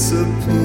disappear.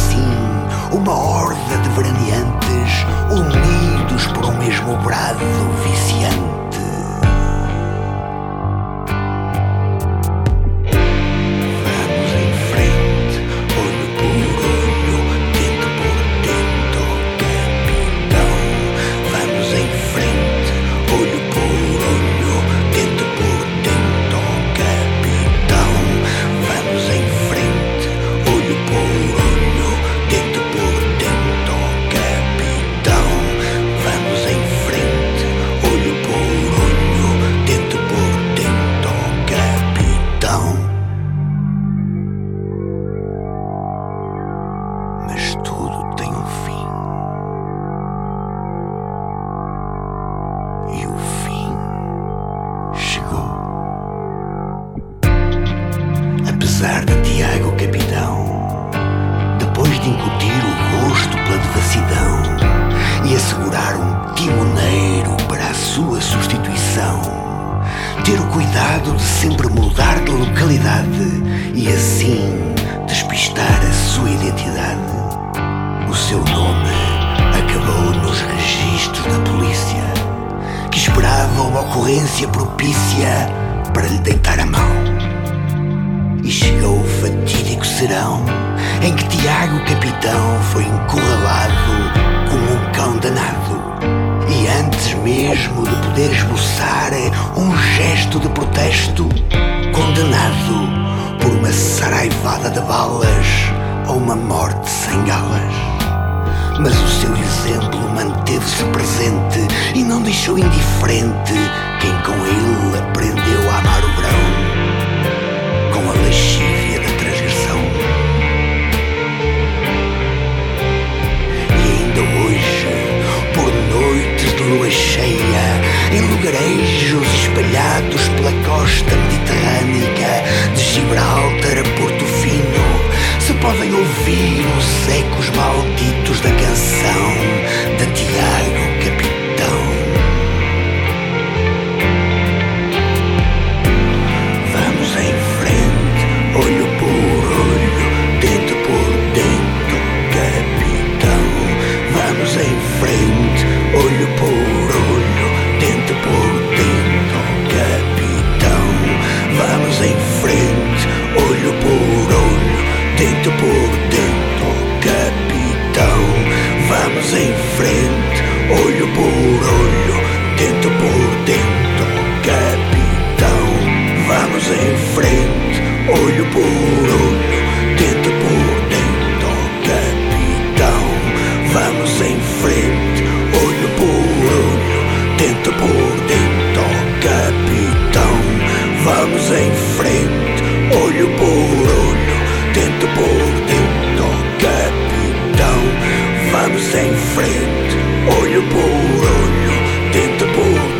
assim, uma horda de veraneantes unidos por um mesmo brado viciante. protesto, condenado por uma saraivada de balas a uma morte sem galas. Mas o seu exemplo manteve-se presente e não deixou indiferente quem com ele aprendeu a amar o grão. lua cheia, em lugarejos espalhados pela costa mediterrânica, de Gibraltar a Porto Fino, se podem ouvir os ecos malditos da canção de Tiago Capitão. vamos em frente, olho por olho, dentro por dentro, capitão. Vamos em frente, olho por olho, dentro por friend. Och jag bor och jag tänkte på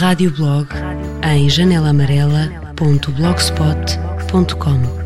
Rádio Blog em janelamarela.blogspot.com